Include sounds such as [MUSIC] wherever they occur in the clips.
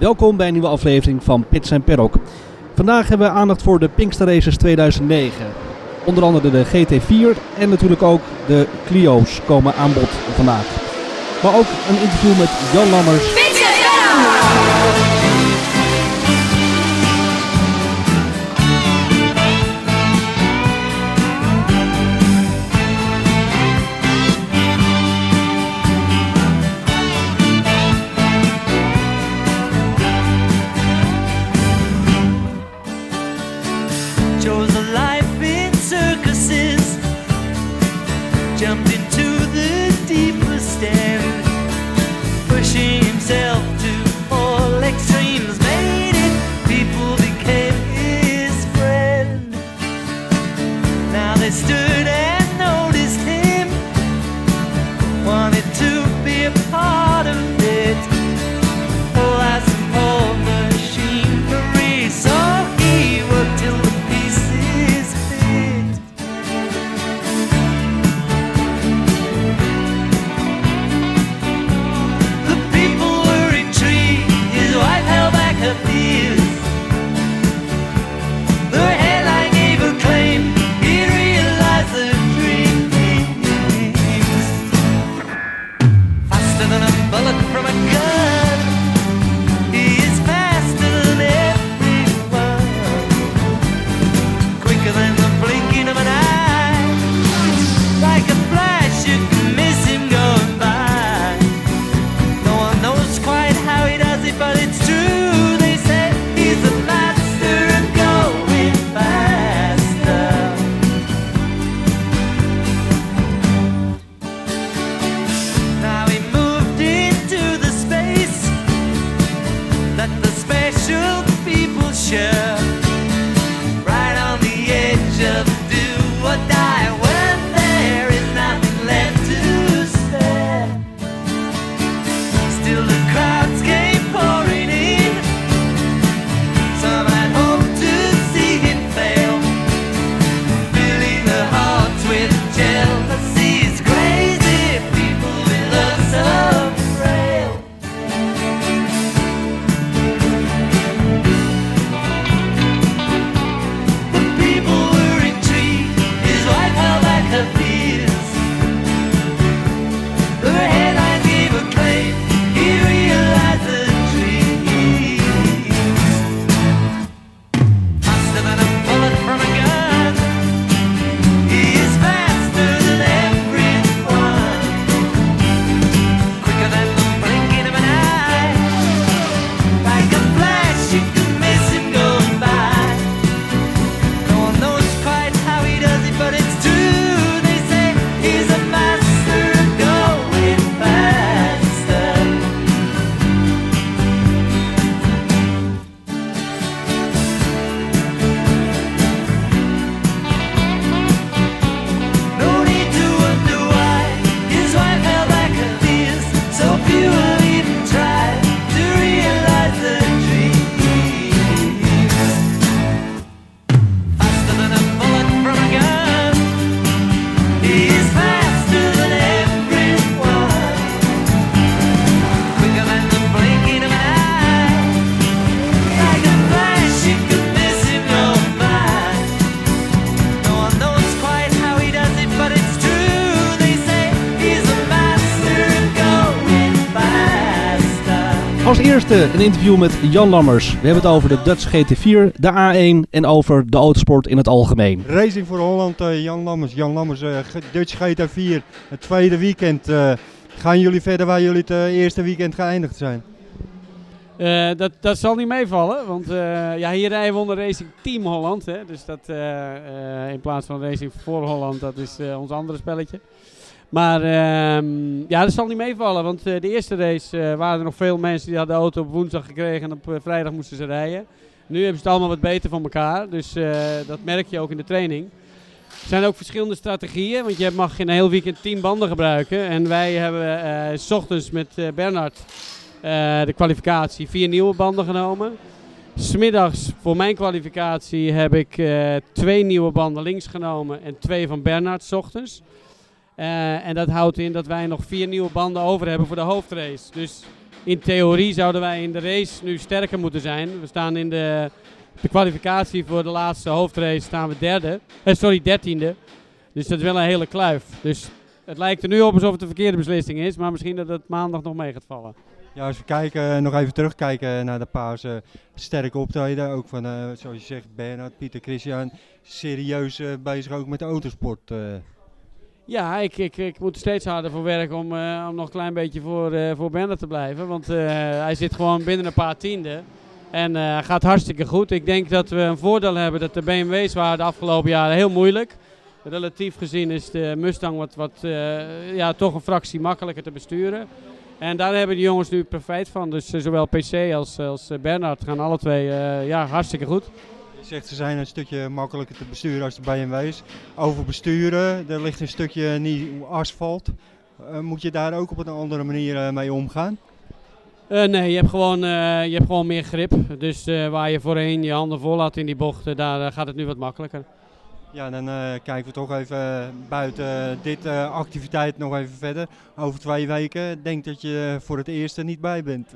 Welkom bij een nieuwe aflevering van Pits en Perok. Vandaag hebben we aandacht voor de Pinkster Races 2009. Onder andere de GT4 en natuurlijk ook de Clio's komen aan bod vandaag. Maar ook een interview met Jan Lammers. Eerste een interview met Jan Lammers. We hebben het over de Dutch GT4, de A1 en over de autosport in het algemeen. Racing voor Holland, eh, Jan Lammers. Jan Lammers, eh, Dutch GT4, het tweede weekend. eh, gaan jullie verder waar jullie het eerste weekend geëindigd zijn? Eh, dat, dat zal niet meevallen, want eh, ja, hier rijden we onder Racing Team Holland. Hè, dus dat eh, eh, in plaats van Racing voor Holland, dat is eh, ons andere spelletje. Maar ehm, ja, dat zal niet meevallen, want eh, de eerste race eh, waren er nog veel mensen die hadden de auto op woensdag gekregen en op eh, vrijdag moesten ze rijden. Nu hebben ze het allemaal wat beter van elkaar, dus dat merk je ook in de training. Er zijn ook verschillende strategieën, want je mag in een heel weekend 10 banden gebruiken. En wij hebben s ochtends met eh, Bernard de kwalificatie vier nieuwe banden genomen. Smiddags voor mijn kwalificatie heb ik twee nieuwe banden links genomen en twee van Bernard 's ochtends. Eh, en dat houdt in dat wij nog vier nieuwe banden over hebben voor de hoofdrace. Dus in theorie zouden wij in de race nu sterker moeten zijn. We staan in de, de kwalificatie voor de laatste hoofdrace staan we derde. Eh, sorry, dertiende. Dus dat is wel een hele kluif. Dus het lijkt er nu op alsof het een verkeerde beslissing is. Maar misschien dat het maandag nog mee gaat vallen. Ja, als we kijken, nog even terugkijken naar de pauze. Sterke optreden, ook van, eh, zoals je zegt, Bernhard, Pieter, Christian. Serieus eh, bezig ook met de autosport. Ja, ik, ik, ik moet er steeds harder voor werken om, eh, om nog een klein beetje voor, eh voor Bernard te blijven. Want eh, hij zit gewoon binnen een paar tienden. En gaat hartstikke goed. Ik denk dat we een voordeel hebben dat de BMW's waren de afgelopen jaren heel moeilijk. Relatief gezien is de Mustang wat, wat ja, toch een fractie makkelijker te besturen. En daar hebben de jongens nu profijt van. Dus zowel PC als, als Bernard gaan alle twee ja, hartstikke goed. Zegt ze zijn een stukje makkelijker te besturen als de BMW's. Over besturen, er ligt een stukje nieuw asfalt. Eh, moet je daar ook op een andere manier eh, mee omgaan? Eh, nee, je hebt, gewoon, je hebt gewoon meer grip. Dus waar je voorheen je handen vol had in die bochten, daar gaat het nu wat makkelijker. Ja, dan kijken we toch even buiten dit activiteit nog even verder. Over twee weken denk dat je voor het eerst er niet bij bent.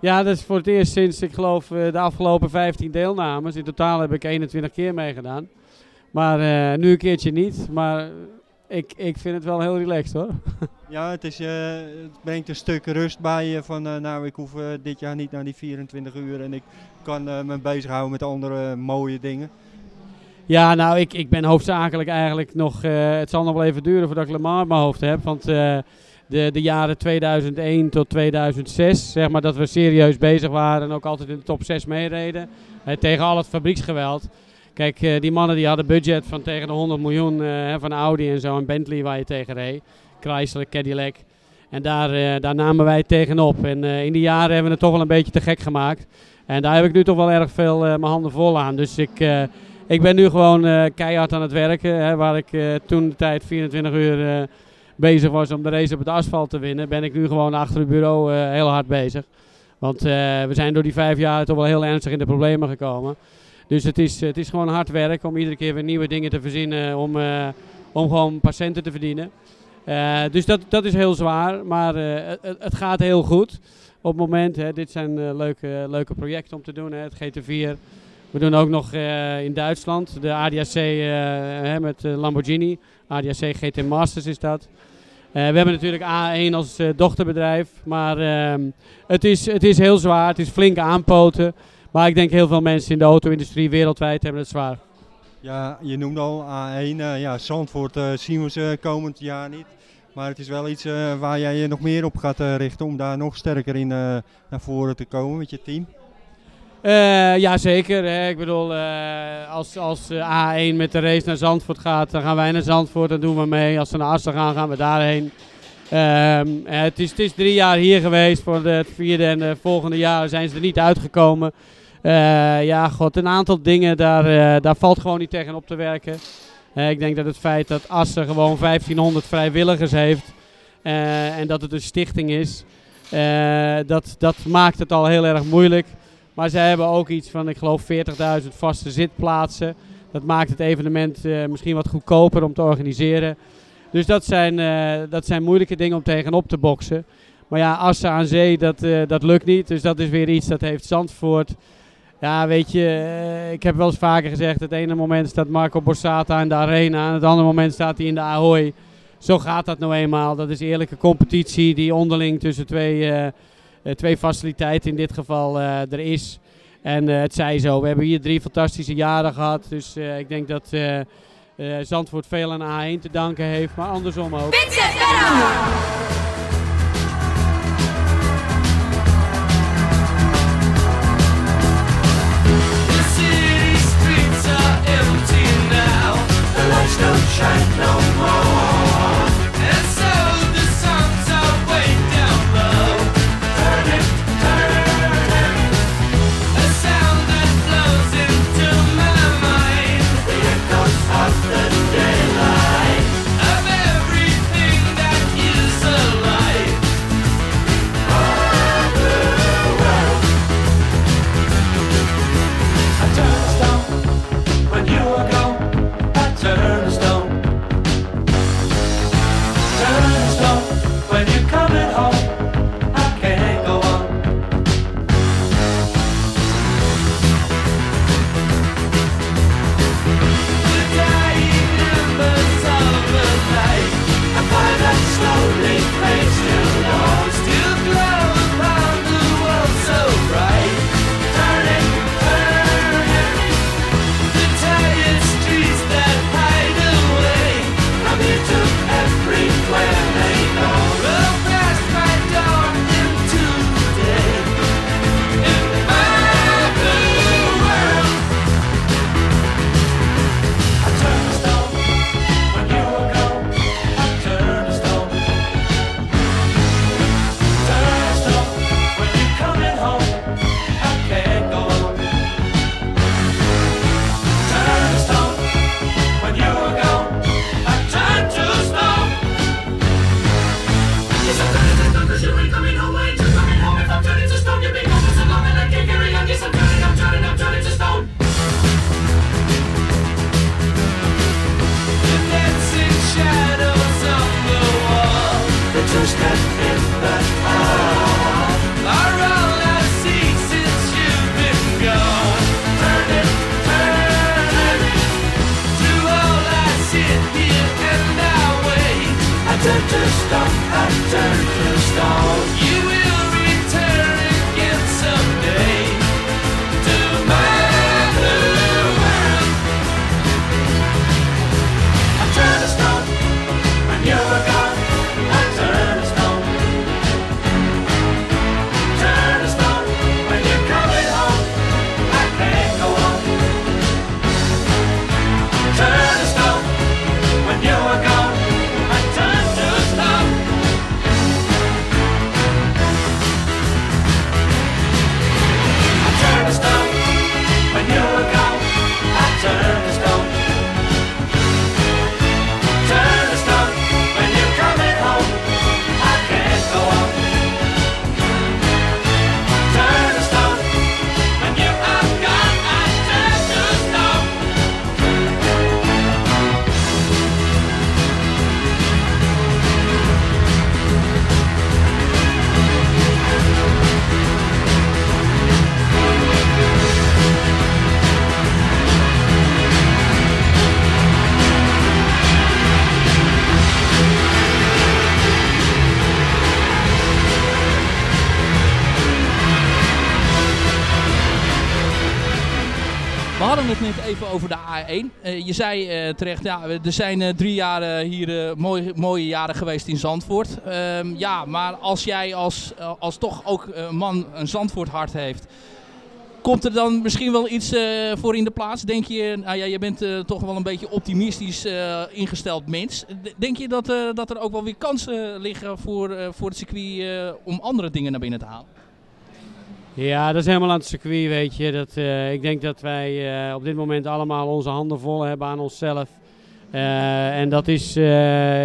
Ja, dat is voor het eerst sinds, ik geloof, eh, de afgelopen 15 deelnames. In totaal heb ik 21 keer meegedaan. Maar eh, nu een keertje niet. Maar ik, ik vind het wel heel relaxed hoor. [LAUGHS] Ja, het, is, eh, het brengt een stuk rust bij je van eh, nou ik hoef eh, dit jaar niet naar die 24 uur en ik kan eh, me bezighouden met andere mooie dingen. Ja, nou, ik, ik ben hoofdzakelijk eigenlijk nog... eh, het zal nog wel even duren voordat ik Le Mans in mijn hoofd heb. Want eh, de, de jaren 2001 tot 2006, zeg maar dat we serieus bezig waren... en ook altijd in de top 6 meereden. eh, tegen al het fabrieksgeweld. Kijk, eh, die mannen die hadden budget van tegen de 100 miljoen eh, van Audi en zo. En Bentley waar je tegen reed. Chrysler, Cadillac. En daar, daar namen wij tegenop. En in die jaren hebben we het toch wel een beetje te gek gemaakt. En daar heb ik nu toch wel erg veel mijn handen vol aan. Dus ik... ik ben nu gewoon keihard aan het werken. Hè, waar ik toen de tijd 24 uur bezig was om de race op het asfalt te winnen, ben ik nu gewoon achter het bureau eh, heel hard bezig. Want eh, we zijn door die vijf jaar toch wel heel ernstig in de problemen gekomen. Dus het is, het is gewoon hard werk om iedere keer weer nieuwe dingen te verzinnen om, eh, om gewoon patiënten te verdienen. Dus dat, dat is heel zwaar, maar het, gaat heel goed. Op het moment, hè, dit zijn leuke, leuke projecten om te doen, hè, het GT4. We doen ook nog in Duitsland de ADAC hè, met Lamborghini. ADAC GT Masters is dat. Eh, we hebben natuurlijk A1 als eh, dochterbedrijf. Maar ehm, het, is, het is heel zwaar. Het is flink aanpoten. Maar ik denk heel veel mensen in de auto-industrie wereldwijd hebben het zwaar. Ja, je noemde al A1. eh, ja, Zandvoort zien we ze komend jaar niet. Maar het is wel iets waar jij je nog meer op gaat richten om daar nog sterker in naar voren te komen met je team. Eh ja, zeker. Hè. Ik bedoel, eh, als, als eh, A1 met de race naar Zandvoort gaat, dan gaan wij naar Zandvoort en doen we mee. Als ze naar Assen gaan, gaan we daarheen. Ehm, eh, het, is, het is drie jaar hier geweest. Voor het vierde en de volgende jaar zijn ze er niet uitgekomen. Ja, god, een aantal dingen, daar, daar valt gewoon niet tegen op te werken. Ik denk dat het feit dat Assen gewoon 1500 vrijwilligers heeft en dat het een stichting is, dat, dat maakt het al heel erg moeilijk. Maar zij hebben ook iets van, ik geloof, 40.000 vaste zitplaatsen. Dat maakt het evenement eh, misschien wat goedkoper om te organiseren. Dus dat zijn, eh, dat zijn moeilijke dingen om tegenop te boksen. Maar ja, Assen aan zee, dat, eh, dat lukt niet. Dus dat is weer iets dat heeft Zandvoort. Ja, weet je, ik heb wel eens vaker gezegd, het ene moment staat Marco Borsata in de arena en het andere moment staat hij in de Ahoy. Zo gaat dat nou eenmaal. Dat is eerlijke competitie die onderling tussen twee, twee faciliteiten in dit geval eh, er is. En eh, het zij zo. We hebben hier drie fantastische jaren gehad. Dus eh, ik denk dat eh, eh, Zandvoort veel aan A1 te danken heeft, maar andersom ook. Vincent Pedal! The city streets are empty now. The lights don't shine no more. A1. Eh, je zei eh, terecht, ja, er zijn eh, drie jaren hier mooie, mooie jaren geweest in Zandvoort. Ehm, ja, maar als jij als, als toch ook een man een Zandvoort hart heeft, komt er dan misschien wel iets voor in de plaats? Denk je, nou ja, je bent eh, toch wel een beetje optimistisch ingesteld mens. Denk je dat, dat er ook wel weer kansen liggen voor, voor het circuit om andere dingen naar binnen te halen? Ja, dat is helemaal aan het circuit, weet je. Dat, eh, ik denk dat wij eh, op dit moment allemaal onze handen vol hebben aan onszelf. Eh, en dat is,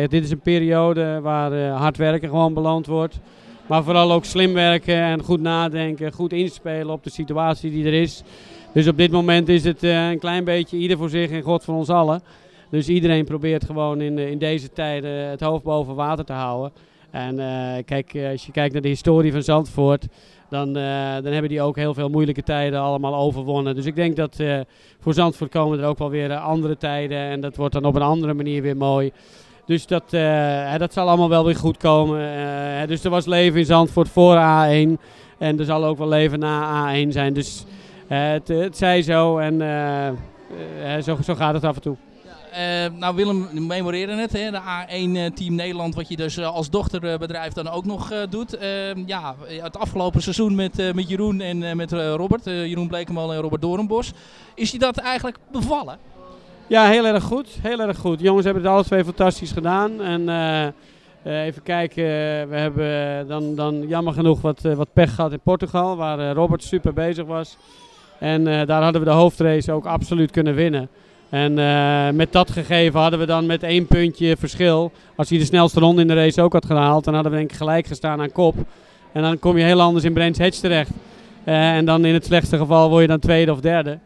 dit is een periode waar hard werken gewoon beloond wordt. Maar vooral ook slim werken en goed nadenken, goed inspelen op de situatie die er is. Dus op dit moment is het een klein beetje ieder voor zich en God voor ons allen. Dus iedereen probeert gewoon in, in deze tijden het hoofd boven water te houden. En kijk, als je kijkt naar de historie van Zandvoort, dan, eh, dan hebben die ook heel veel moeilijke tijden allemaal overwonnen. Dus ik denk dat eh, voor Zandvoort komen er ook wel weer eh, andere tijden. En dat wordt dan op een andere manier weer mooi. Dus dat, dat zal allemaal wel weer goed komen. Dus er was leven in Zandvoort voor A1. En er zal ook wel leven na A1 zijn. Dus het, het zij zo en zo, zo gaat het af en toe. Eh, nou, Willem memoreerde het, hè, de A1 eh, Team Nederland, wat je dus eh, als dochterbedrijf dan ook nog doet. Eh, ja, het afgelopen seizoen met, met Jeroen en met Robert, Jeroen Blekemal en Robert Doornbos. Is je dat eigenlijk bevallen? Ja, heel erg goed. Heel erg goed. Jongens hebben het alle twee fantastisch gedaan. En even kijken, we hebben dan, dan jammer genoeg wat, wat pech gehad in Portugal, waar Robert super bezig was. En daar hadden we de hoofdrace ook absoluut kunnen winnen. En eh, met dat gegeven hadden we dan met één puntje verschil. Als hij de snelste ronde in de race ook had gehaald, dan hadden we denk ik gelijk gestaan aan kop. En dan kom je heel anders in Brands Hatch terecht. Eh, en dan in het slechtste geval word je dan tweede of derde.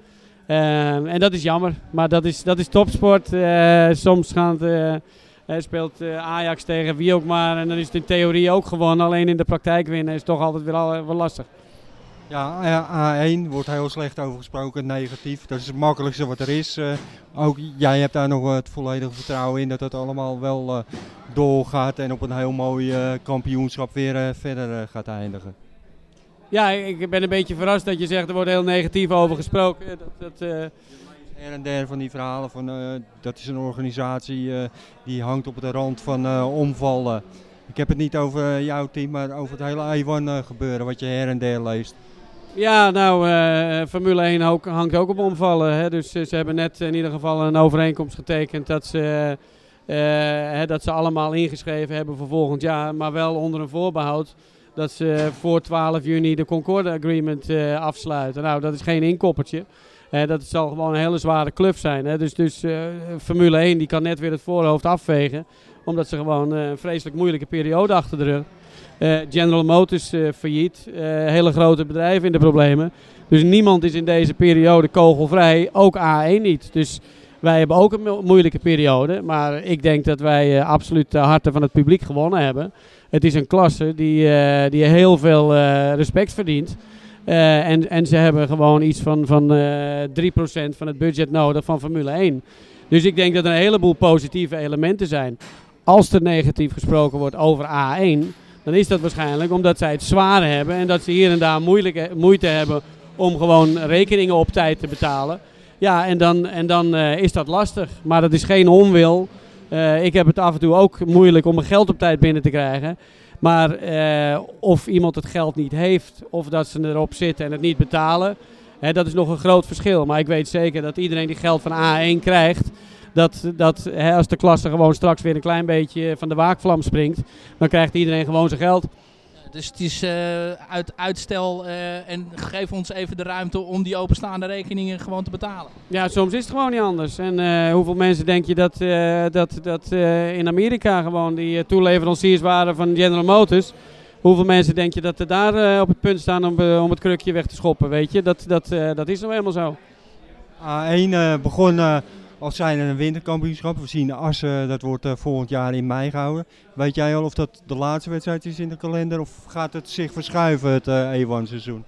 Ehm, en dat is jammer, maar dat is, dat is topsport. Eh, soms gaat, eh, eh, speelt eh, Ajax tegen wie ook maar en dan is het in theorie ook gewonnen. Alleen in de praktijk winnen is toch altijd weer al, wel lastig. Ja, eh, A1 wordt heel slecht over gesproken, negatief. Dat is het makkelijkste wat er is. Eh, ook jij hebt daar nog het volledige vertrouwen in dat het allemaal wel eh, doorgaat en op een heel mooi eh, kampioenschap weer eh, verder eh, gaat eindigen. Ja, ik ben een beetje verrast dat je zegt er wordt heel negatief over gesproken. Dat, dat, eh, Her en der van die verhalen van eh, dat is een organisatie eh, die hangt op de rand van eh, omvallen. Ik heb het niet over jouw team, maar over het hele A1 eh, gebeuren wat je her en der leest. Ja, nou, eh, Formule 1 ook, hangt ook op omvallen. Hè? Dus eh, ze hebben net in ieder geval een overeenkomst getekend dat ze, eh, hè, dat ze allemaal ingeschreven hebben voor volgend jaar. Maar wel onder een voorbehoud dat ze voor 12 juni de Concorde Agreement afsluiten. Nou, dat is geen inkoppertje. Dat zal gewoon een hele zware club zijn. Hè? Dus, dus Formule 1 die kan net weer het voorhoofd afvegen. Omdat ze gewoon een vreselijk moeilijke periode achter de rug. Eh, General Motors eh, failliet. Eh, hele grote bedrijven in de problemen. Dus niemand is in deze periode kogelvrij. Ook A1 niet. Dus wij hebben ook een mo- moeilijke periode. Maar ik denk dat wij absoluut de harten van het publiek gewonnen hebben. Het is een klasse die, die heel veel respect verdient. En, en ze hebben gewoon iets van, van eh 3% van het budget nodig van Formule 1. Dus ik denk dat er een heleboel positieve elementen zijn. Als er negatief gesproken wordt over A1, dan is dat waarschijnlijk omdat zij het zwaar hebben en dat ze hier en daar moeite hebben om gewoon rekeningen op tijd te betalen. Ja, en dan, en dan eh, is dat lastig. Maar dat is geen onwil. Eh, ik heb het af en toe ook moeilijk om mijn geld op tijd binnen te krijgen. Maar eh, of iemand het geld niet heeft, of dat ze erop zitten en het niet betalen, hè, dat is nog een groot verschil. Maar ik weet zeker dat iedereen die geld van A1 krijgt, dat, dat hè, als de klasse gewoon straks weer een klein beetje van de waakvlam springt, dan krijgt iedereen gewoon zijn geld. Dus het is eh, uit uitstel eh, en geef ons even de ruimte om die openstaande rekeningen gewoon te betalen. Ja, soms is het gewoon niet anders. En eh, hoeveel mensen denk je dat, eh, dat, dat eh, in Amerika gewoon die toeleveranciers waren van General Motors? Hoeveel mensen denk je dat er daar eh, op het punt staan om, om het krukje weg te schoppen? Weet je, dat, dat, eh, dat is nou helemaal zo. A1 eh, begon eh, als zijn een winterkampioenschap. We zien Assen, dat wordt eh, volgend jaar in mei gehouden. Weet jij al of dat de laatste wedstrijd is in de kalender of gaat het zich verschuiven het eh, E1-seizoen?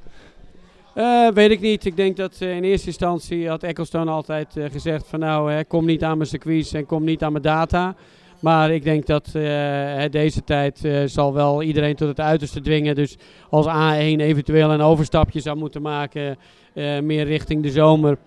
Eh, weet ik niet. Ik denk dat eh, in eerste instantie had Ecclestone altijd eh, gezegd van nou, hè, kom niet aan mijn circuits en kom niet aan mijn data. Maar ik denk dat eh, deze tijd eh, zal wel iedereen tot het uiterste dwingen. Dus als A1 eventueel een overstapje zou moeten maken, eh, meer richting de zomer.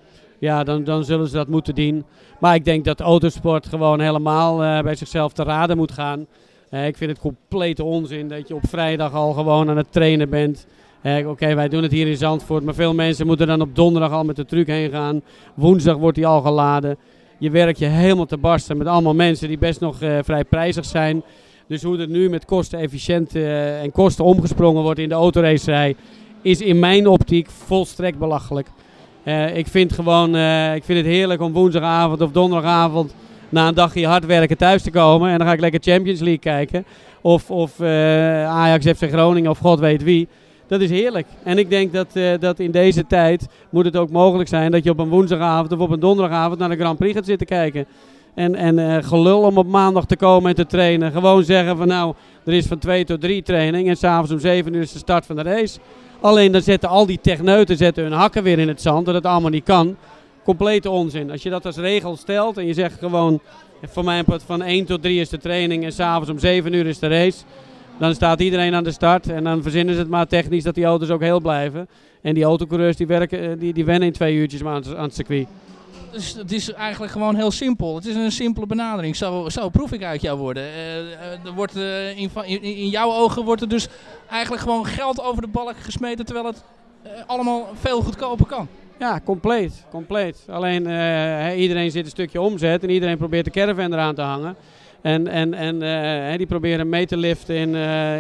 Ja, dan, dan zullen ze dat moeten doen. Maar ik denk dat autosport gewoon helemaal eh, bij zichzelf te raden moet gaan. Eh, ik vind het complete onzin dat je op vrijdag al gewoon aan het trainen bent. Eh, Oké, wij doen het hier in Zandvoort, maar veel mensen moeten dan op donderdag al met de truck heen gaan. Woensdag wordt die al geladen. Je werkt je helemaal te barsten met allemaal mensen die best nog vrij prijzig zijn. Dus hoe er nu met kosten efficiënt en kosten omgesprongen wordt in de autoracerij, is in mijn optiek volstrekt belachelijk. Eh, ik vind gewoon, eh, ik vind het heerlijk om woensdagavond of donderdagavond na een dagje hard werken thuis te komen. En dan ga ik lekker Champions League kijken. Of, of eh, Ajax FC Groningen of god weet wie. Dat is heerlijk. En ik denk dat, dat in deze tijd moet het ook mogelijk zijn dat je op een woensdagavond of op een donderdagavond naar de Grand Prix gaat zitten kijken. En, en gelul om op maandag te komen en te trainen. Gewoon zeggen van nou, er is van 2 tot 3 training en s'avonds om 7 uur is de start van de race. Alleen dan zetten al die techneuten zetten hun hakken weer in het zand, dat het allemaal niet kan. Complete onzin. Als je dat als regel stelt en je zegt gewoon, voor part van 1 tot 3 is de training en s'avonds om 7 uur is de race. Dan staat iedereen aan de start en dan verzinnen ze het maar technisch dat die auto's ook heel blijven. En die autocoureurs die, werken, eh, die, die wennen in twee uurtjes aan, aan het circuit. Het is eigenlijk gewoon heel simpel. Het is een simpele benadering. Zo, zo proef ik uit jouw woorden. Eh, eh, er wordt, eh, in, in, jouw ogen wordt er dus eigenlijk gewoon geld over de balk gesmeten, terwijl het allemaal veel goedkoper kan. Ja, compleet. compleet. Alleen iedereen zit een stukje omzet en iedereen probeert de caravan eraan te hangen. En, en, en die proberen mee te liften in,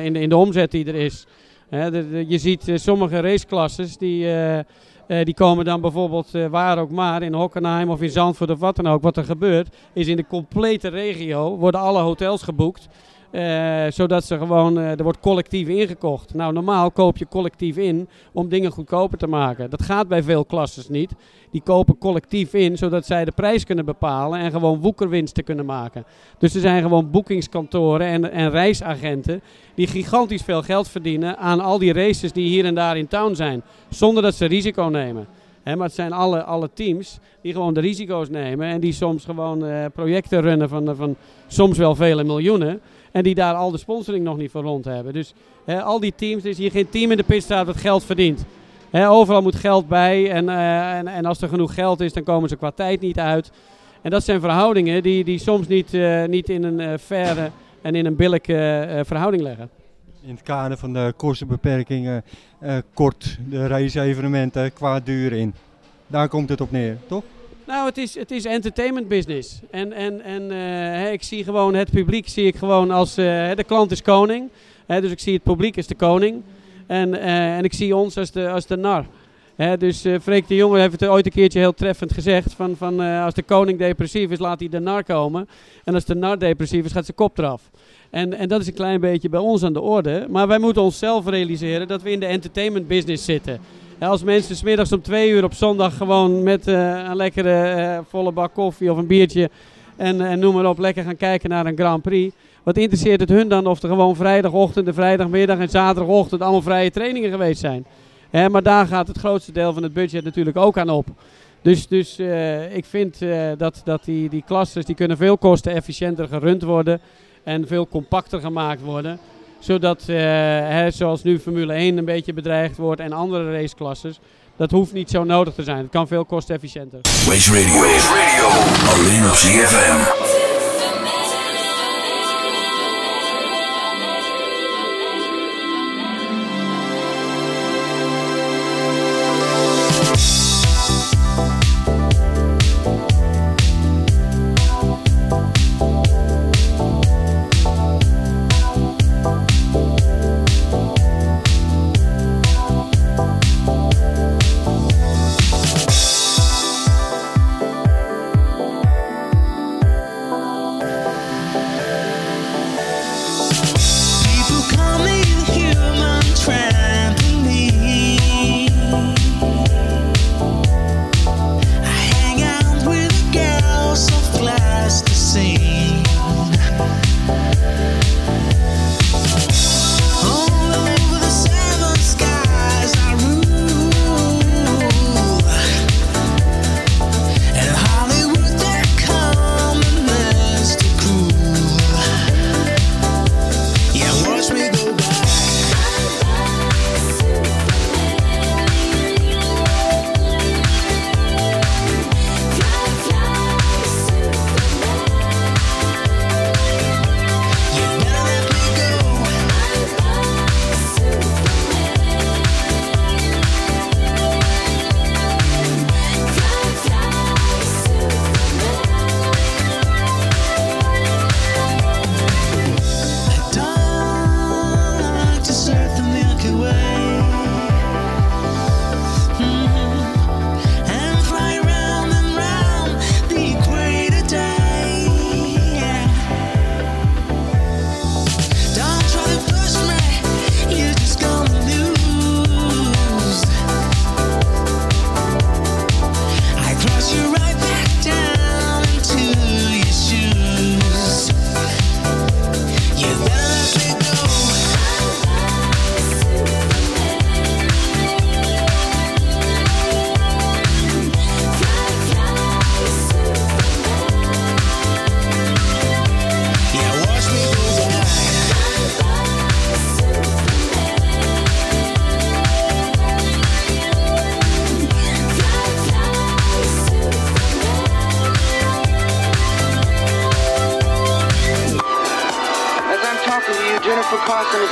in, de, in de omzet die er is. Je ziet sommige raceklasses die, eh, die komen dan bijvoorbeeld eh, waar ook maar, in Hockenheim of in Zandvoort of wat dan ook. Wat er gebeurt is in de complete regio worden alle hotels geboekt. Eh, zodat ze gewoon, eh, er wordt collectief ingekocht. Nou, normaal koop je collectief in om dingen goedkoper te maken. Dat gaat bij veel klasses niet. Die kopen collectief in, zodat zij de prijs kunnen bepalen en gewoon woekerwinsten kunnen maken. Dus er zijn gewoon boekingskantoren en, en reisagenten die gigantisch veel geld verdienen aan al die races die hier en daar in town zijn. Zonder dat ze risico nemen. Maar het zijn alle, alle teams die gewoon de risico's nemen en die soms gewoon eh, projecten runnen van, van soms wel vele miljoenen. En die daar al de sponsoring nog niet voor rond hebben. Dus al die teams, is hier geen team in de pitstraat dat geld verdient. Overal moet geld bij en, eh, en, en als er genoeg geld is, dan komen ze qua tijd niet uit. En dat zijn verhoudingen die, die soms niet, eh, niet in een eh faire en in een billijke verhouding leggen. In het kader van de kostenbeperkingen kort de race-evenementen qua duur in. Daar komt het op neer, toch? Nou, het is, het is entertainment business. En, en, en eh, ik zie gewoon het publiek zie ik gewoon als eh, de klant is koning. Dus ik zie het publiek als de koning. En, eh, en ik zie ons als de, als de nar. Dus Freek de Jonge heeft het ooit een keertje heel treffend gezegd. Van, van, als de koning depressief is, laat hij de nar komen. En als de nar depressief is, gaat zijn kop eraf. En, en dat is een klein beetje bij ons aan de orde. Maar wij moeten onszelf realiseren dat we in de entertainment business zitten. Als mensen smiddags om twee uur op zondag gewoon met eh, een lekkere eh, volle bak koffie of een biertje en, en noem maar op lekker gaan kijken naar een Grand Prix. Wat interesseert het hun dan of er gewoon vrijdagochtend, de vrijdagmiddag en zaterdagochtend allemaal vrije trainingen geweest zijn? Hè, maar daar gaat het grootste deel van het budget natuurlijk ook aan op. Dus, dus eh, ik vind eh, dat, dat die, die clusters die kunnen veel kostenefficiënter gerund worden en veel compacter gemaakt worden zodat, eh, hè, zoals nu Formule 1 een beetje bedreigd wordt en andere raceklasses, dat hoeft niet zo nodig te zijn. Het kan veel CFM.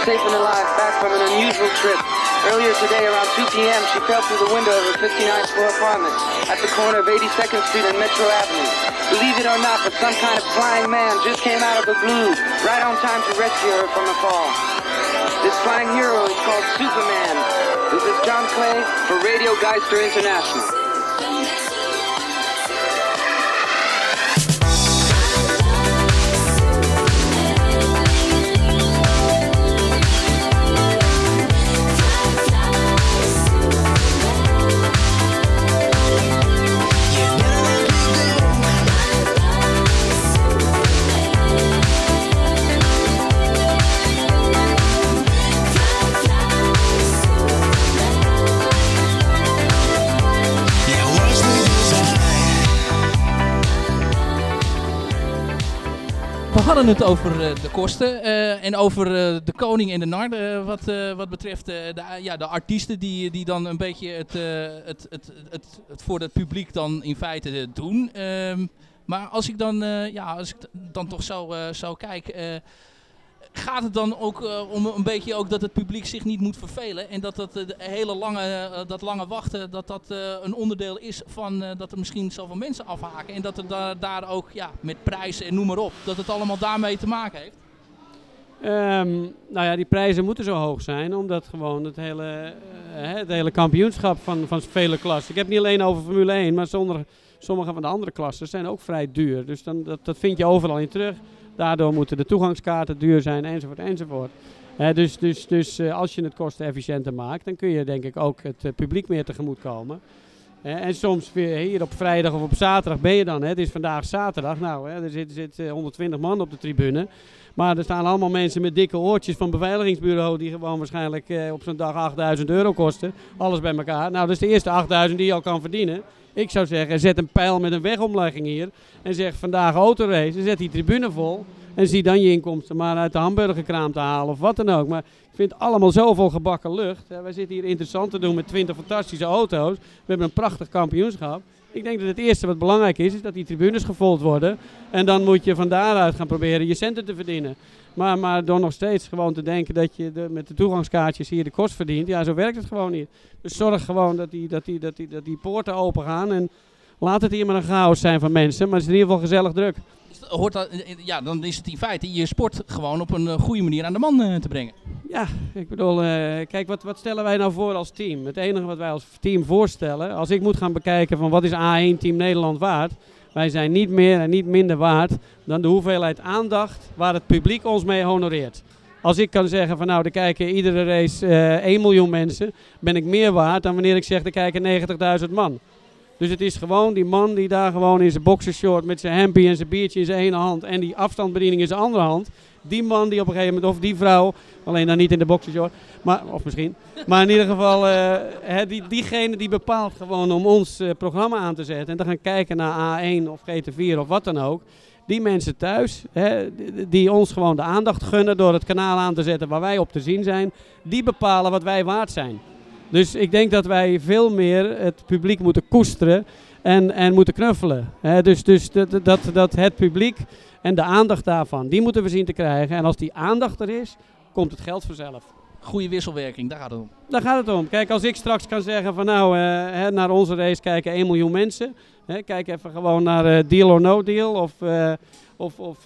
Safe and alive back from an unusual trip. Earlier today, around 2 p.m., she fell through the window of her 59th floor apartment at the corner of 82nd Street and Metro Avenue. Believe it or not, but some kind of flying man just came out of the blue right on time to rescue her from a fall. This flying hero is called Superman. This is John Clay for Radio Geister International. Hadden het over eh, de kosten eh, en over eh, de koning en de nar. wat, wat betreft de, ja, de artiesten die, die dan een beetje het, het, het, het, het voor het publiek dan in feite doen. Ehm, maar als ik dan, ja, als ik dan toch zo, zo kijk, gaat het dan ook eh, om een beetje ook dat het publiek zich niet moet vervelen en dat dat eh, de hele lange, eh, dat lange wachten, dat dat een onderdeel is van dat er misschien zoveel mensen afhaken en dat er da- daar ook ja, met prijzen en noem maar op, dat het allemaal daarmee te maken heeft? Ehm, nou ja, die prijzen moeten zo hoog zijn, omdat gewoon het hele, het hele kampioenschap van, van vele klassen. Ik heb het niet alleen over Formule 1, maar zonder, sommige van de andere klassen zijn ook vrij duur. Dus dan, dat, dat vind je overal in terug. Daardoor moeten de toegangskaarten duur zijn, enzovoort, enzovoort. Dus dus, dus eh, als je het kostenefficiënter maakt, dan kun je denk ik ook het eh, publiek meer tegemoet komen. En soms weer hier op vrijdag of op zaterdag ben je dan. Het is vandaag zaterdag. Nou, er zit, zit eh, 120 man op de tribune. Maar er staan allemaal mensen met dikke oortjes van beveiligingsbureau die gewoon waarschijnlijk eh, op zo'n dag 8000 euro kosten. Alles bij elkaar. Nou, dat is de eerste 8000 die je al kan verdienen. Ik zou zeggen, zet een pijl met een wegomlegging hier. En zeg vandaag autorace. Zet die tribune vol. En zie dan je inkomsten maar uit de hamburgerkraam te halen of wat dan ook. Maar ik vind allemaal zoveel gebakken lucht. Wij zitten hier interessant te doen met 20 fantastische auto's. We hebben een prachtig kampioenschap. Ik denk dat het eerste wat belangrijk is, is dat die tribunes gevuld worden. En dan moet je van daaruit gaan proberen je centen te verdienen. Maar, maar door nog steeds gewoon te denken dat je de, met de toegangskaartjes hier de kost verdient. Ja, zo werkt het gewoon niet. Dus zorg gewoon dat die, dat die, dat die, dat die poorten open gaan. En laat het hier maar een chaos zijn van mensen. Maar het is in ieder geval gezellig druk. Hoort dat, ja, dan is het in feite je sport gewoon op een eh, goede manier aan de man eh, te brengen. Ja, ik bedoel, eh, kijk, wat, wat stellen wij nou voor als team? Het enige wat wij als team voorstellen, als ik moet gaan bekijken van wat is A1 Team Nederland waard, wij zijn niet meer en niet minder waard dan de hoeveelheid aandacht waar het publiek ons mee honoreert. Als ik kan zeggen van nou, er kijken iedere race eh 1 miljoen mensen, ben ik meer waard dan wanneer ik zeg er kijken 90.000 man. Dus het is gewoon die man die daar gewoon in zijn boxershort met zijn hempie en zijn biertje in zijn ene hand en die afstandsbediening in zijn andere hand. Die man die op een gegeven moment, of die vrouw, alleen dan niet in de boxershort, maar, of misschien. Maar in ieder geval, eh, die, diegene die bepaalt gewoon om ons eh, programma aan te zetten en te gaan kijken naar A1 of GT4 of wat dan ook. Die mensen thuis, die, ons gewoon de aandacht gunnen door het kanaal aan te zetten waar wij op te zien zijn, die bepalen wat wij waard zijn. Dus ik denk dat wij veel meer het publiek moeten koesteren en, en moeten knuffelen. Dus dus dat, dat het publiek en de aandacht daarvan, die moeten we zien te krijgen. En als die aandacht er is, komt het geld vanzelf. Goede wisselwerking, daar gaat het om. Daar gaat het om. Kijk, als ik straks kan zeggen van nou, eh, hè, naar onze race kijken 1 miljoen mensen. Hè, kijk even gewoon naar eh, Deal or No Deal of, eh, of, of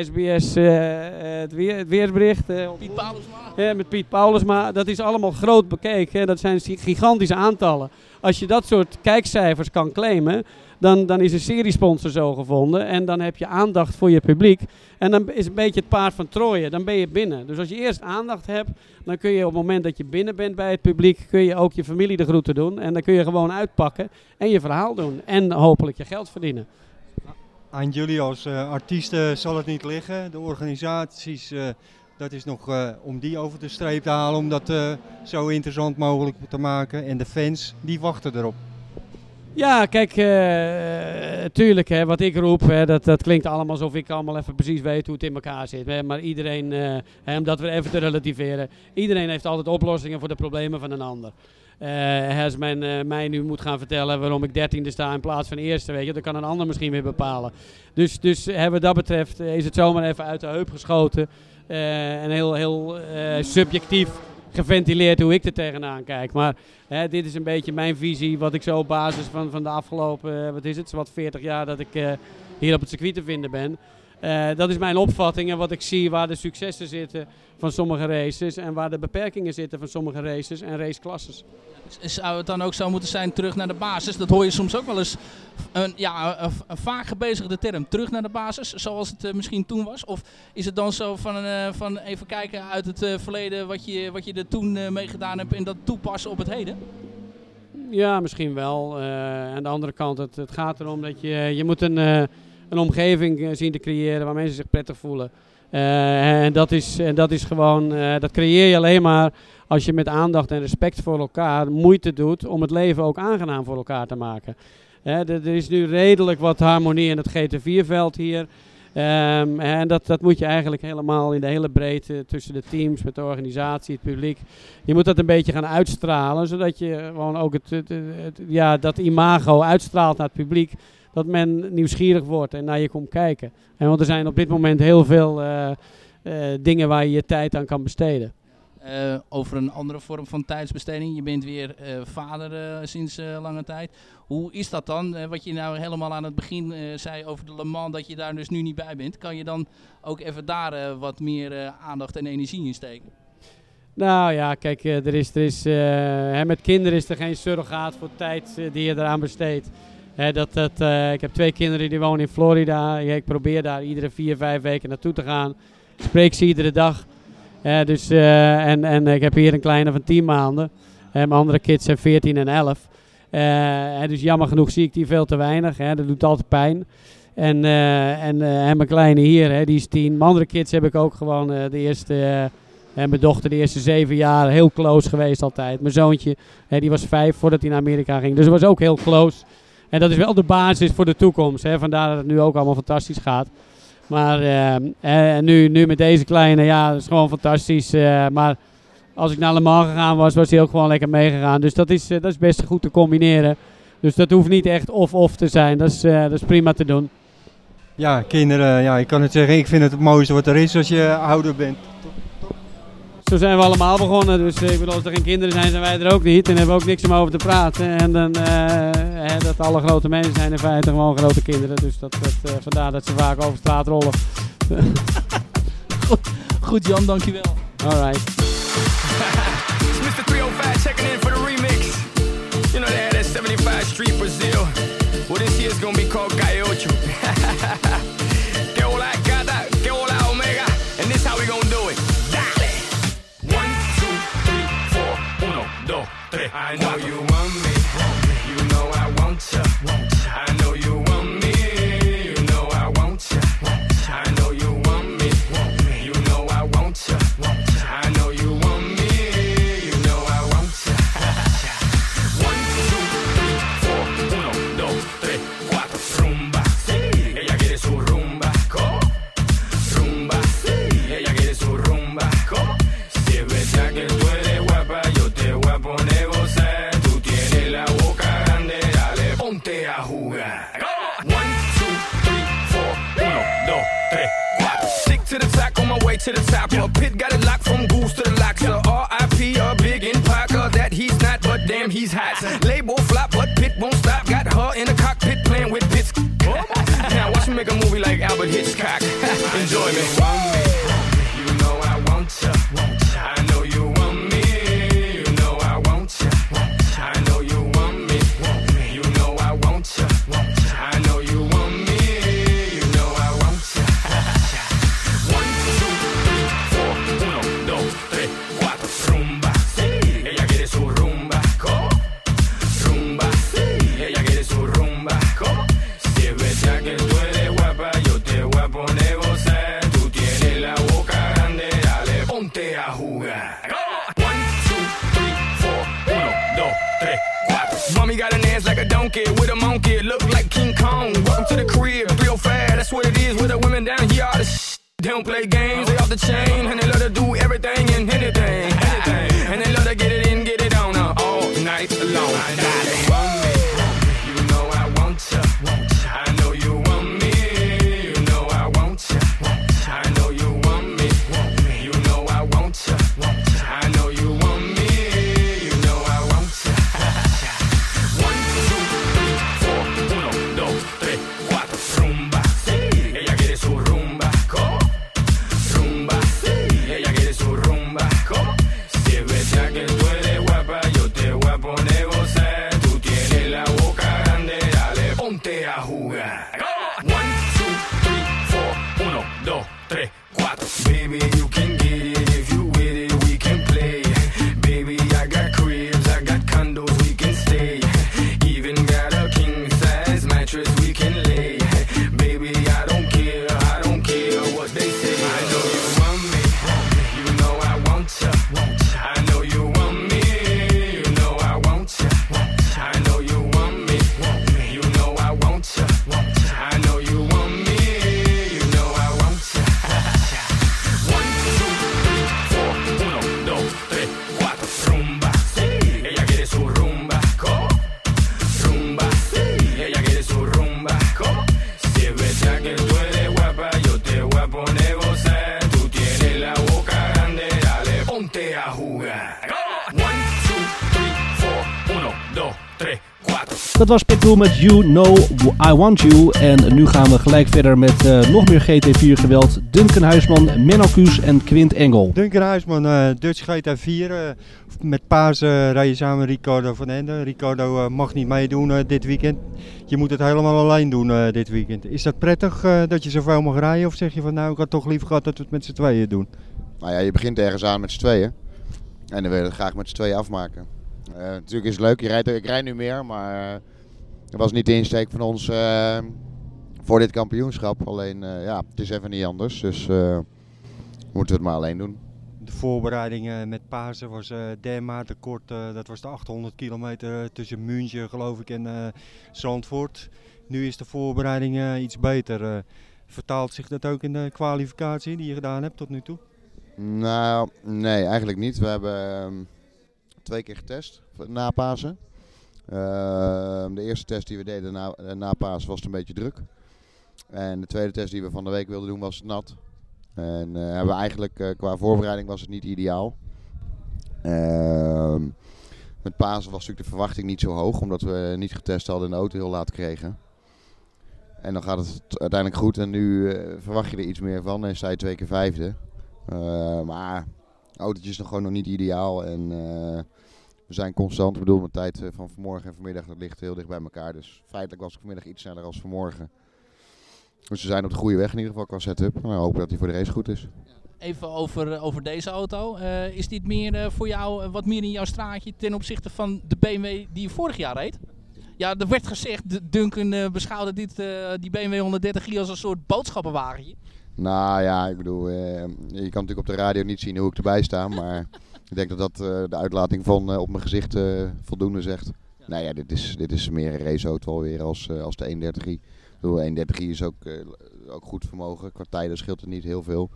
SBS het, weer, het weersbericht. Piet Paulusma. ja, met Piet Paulusma. Dat is allemaal groot bekeken. hè. Dat zijn gi- gigantische aantallen. Als je dat soort kijkcijfers kan claimen, dan, dan is een seriesponsor zo gevonden. En dan heb je aandacht voor je publiek. En dan is een beetje het paard van Troje. Dan ben je binnen. Dus als je eerst aandacht hebt, dan kun je op het moment dat je binnen bent bij het publiek, kun je ook je familie de groeten doen. En dan kun je gewoon uitpakken en je verhaal doen. En hopelijk je geld verdienen. Aan jullie als eh, artiesten zal het niet liggen. De organisaties, eh, dat is nog eh, om die over de streep te halen, om dat eh, zo interessant mogelijk te maken. En de fans, die wachten erop. Ja, kijk, eh, tuurlijk, hè, wat ik roep, hè, dat, dat klinkt allemaal alsof ik allemaal even precies weet hoe het in elkaar zit. Hè, maar iedereen, hè, om dat weer even te relativeren, iedereen heeft altijd oplossingen voor de problemen van een ander. als men mij nu moet gaan vertellen waarom ik dertiende sta in plaats van eerste, weet je, dan kan een ander misschien weer bepalen. Dus, dus eh, wat dat betreft is het zomaar even uit de heup geschoten en heel, heel eh, subjectief geventileerd hoe ik er tegenaan kijk. Maar dit is een beetje mijn visie, wat ik zo op basis van, van de afgelopen, eh, wat is het, wat 40 jaar dat ik eh, hier op het circuit te vinden ben. Eh, dat is mijn opvatting en wat ik zie waar de successen zitten van sommige races en waar de beperkingen zitten van sommige races en raceklasses. Zou het dan ook zo moeten zijn terug naar de basis? Dat hoor je soms ook wel eens. Een, ja, een, een vaak gebezigde term. Terug naar de basis, zoals het eh, misschien toen was? Of is het dan zo van, eh, van even kijken uit het verleden wat je, wat je er toen mee gedaan hebt en dat toepassen op het heden? Ja, misschien wel. Aan de andere kant, het, het gaat erom dat je, je moet een, een omgeving eh, zien te creëren waar mensen zich prettig voelen. Eh, en, dat is, en dat is gewoon, eh, dat creëer je alleen maar als je met aandacht en respect voor elkaar moeite doet om het leven ook aangenaam voor elkaar te maken. Er is nu redelijk wat harmonie in het GT4-veld hier. Ehm, en dat, dat moet je eigenlijk helemaal in de hele breedte tussen de teams, met de organisatie, het publiek. Je moet dat een beetje gaan uitstralen, zodat je gewoon ook het- ja, dat imago uitstraalt naar het publiek. Dat men nieuwsgierig wordt en naar je komt kijken. En want er zijn op dit moment heel veel eh, eh, dingen waar je je tijd aan kan besteden. Eh, over een andere vorm van tijdsbesteding. Je bent weer vader sinds lange tijd. Hoe is dat dan? Wat je nou helemaal aan het begin zei over de Le Mans, dat je daar dus nu niet bij bent. Kan je dan ook even daar wat meer aandacht en energie in steken? Nou ja, kijk, er is, er is, hè, met kinderen is er geen surrogaat voor tijd die je eraan besteedt. Dat, dat, eh, ik heb twee kinderen die wonen in Florida. Ik probeer daar iedere vier, vijf weken naartoe te gaan. Ik spreek ze iedere dag. Dus, eh, en, en ik heb hier een kleine van 10 maanden. Mijn andere kids zijn 14 en 11. Eh, dus jammer genoeg zie ik die veel te weinig. Dat doet altijd pijn. En, en, mijn kleine hier, die is 10. Mijn andere kids heb ik ook gewoon de eerste... en mijn dochter de eerste zeven jaar heel close geweest altijd. Mijn zoontje, die was vijf voordat hij naar Amerika ging. Dus was ook heel close. En dat is wel de basis voor de toekomst. Hè. Vandaar dat het nu ook allemaal fantastisch gaat. Maar eh, eh, nu, nu met deze kleine, ja, dat is gewoon fantastisch. eh, maar als ik naar Le Mans gegaan was, was hij ook gewoon lekker meegegaan. Dus dat is, eh, dat is best goed te combineren. Dus dat hoeft niet echt of-of te zijn. Dat is, dat is prima te doen. Ja, kinderen, ja, ik kan het zeggen, ik vind het het mooiste wat er is als je ouder bent. Zo zijn we allemaal begonnen. Dus ik bedoel, als er geen kinderen zijn, zijn wij er ook niet. En hebben we ook niks om over te praten. En dan, hè, dat alle grote mensen zijn in feite gewoon grote kinderen. Dus dat, dat, eh, vandaar dat ze vaak over straat rollen. Goed Jan, dankjewel. Alright. It's Mr. 305 checking in way to the top. A pit got it locked from goose to the locks. So R.I.P. a big in Parker that he's not, but damn he's hot. Label flop, but pit won't stop. Got her in the cockpit playing with pits. [LAUGHS] now watch me make a movie like Albert Hitchcock. [LAUGHS] Enjoy me. Pitbull met You Know I Want You. En nu gaan we gelijk verder met eh, nog meer GT4 geweld. Duncan Huisman, Menno Kuus en Quint Engel. Duncan Huisman, eh Dutch GT4. eh, met Paas eh rij je samen met Ricardo van Ende. Ricardo mag niet meedoen eh, dit weekend. Je moet het helemaal alleen doen eh, dit weekend. Is dat prettig eh, dat je zoveel mag rijden? Of zeg je van nou, ik had toch liever gehad dat we het met z'n tweeën doen? Nou ja, je begint ergens aan met z'n tweeën. En dan wil je het graag met z'n tweeën afmaken. Eh, natuurlijk is het leuk, je rijdt, ik rijd nu meer, maar eh, dat was niet de insteek van ons eh, voor dit kampioenschap. Alleen, eh, ja, het is even niet anders, dus eh, moeten we het maar alleen doen. De voorbereiding eh, met Pasen was dermate kort. dat was de 800 kilometer tussen München geloof ik en Zandvoort. Nu is de voorbereiding iets beter. vertaalt zich dat ook in de kwalificatie die je gedaan hebt tot nu toe? Nou, nee, eigenlijk niet. We hebben ehm, twee keer getest na Pasen. Ehm, de eerste test die we deden na, eh, na Pasen was het een beetje druk. En de tweede test die we van de week wilden doen was nat. En eh, hebben we eigenlijk eh, qua voorbereiding was het niet ideaal. Ehm, met Pasen was natuurlijk de verwachting niet zo hoog, omdat we niet getest hadden en de auto heel laat kregen. En dan gaat het uiteindelijk goed en nu verwacht je er iets meer van en sta je twee keer vijfde. Eh, maar autootje is nog gewoon nog niet ideaal en we zijn constant. Ik bedoel, mijn tijd eh, van vanmorgen en vanmiddag dat ligt heel dicht bij elkaar. Dus feitelijk was ik vanmiddag iets sneller als vanmorgen. Dus we zijn op de goede weg in ieder geval qua setup. Nou, we hopen dat hij voor de race goed is. Even over, over deze auto. Eh, is dit meer eh, voor jou eh, wat meer in jouw straatje ten opzichte van de BMW die je vorig jaar reed? Ja, er werd gezegd, Duncan eh, beschouwde dit, eh, die BMW 130i als een soort boodschappenwagentje. Nou ja, ik bedoel, eh, je kan natuurlijk op de radio niet zien hoe ik erbij sta. Maar [LAUGHS] ik denk dat dat eh, de uitlating van eh, op mijn gezicht eh, voldoende zegt. Nou ja, dit is, dit is meer een raceauto alweer als, eh, als de 130i. Ik bedoel, 130i is ook, eh, ook goed vermogen. Qua tijden scheelt het niet heel veel.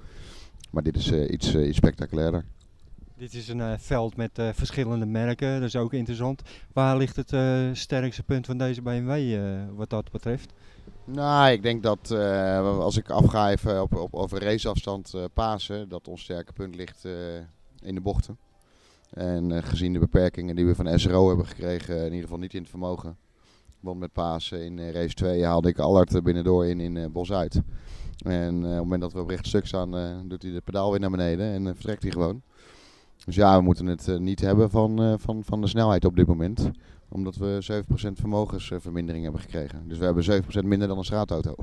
Maar dit is eh, iets, iets spectaculairder. Dit is een eh, veld met eh, verschillende merken, dat is ook interessant. Waar ligt het eh, sterkste punt van deze BMW eh, wat dat betreft? Nou, ik denk dat eh, als ik afga even op, op, over raceafstand eh Pasen, dat ons sterke punt ligt eh, in de bochten. En eh, gezien de beperkingen die we van SRO hebben gekregen, in ieder geval niet in het vermogen. Want met Pasen in eh, race 2 haalde ik Allard binnendoor in in eh, Bos uit. En op het moment dat we op recht stuk staan, doet hij de pedaal weer naar beneden en vertrekt hij gewoon. Dus ja, we moeten het niet hebben van, van, van de snelheid op dit moment. Omdat we 7% vermogensvermindering hebben gekregen. Dus we hebben 7% minder dan een straatauto.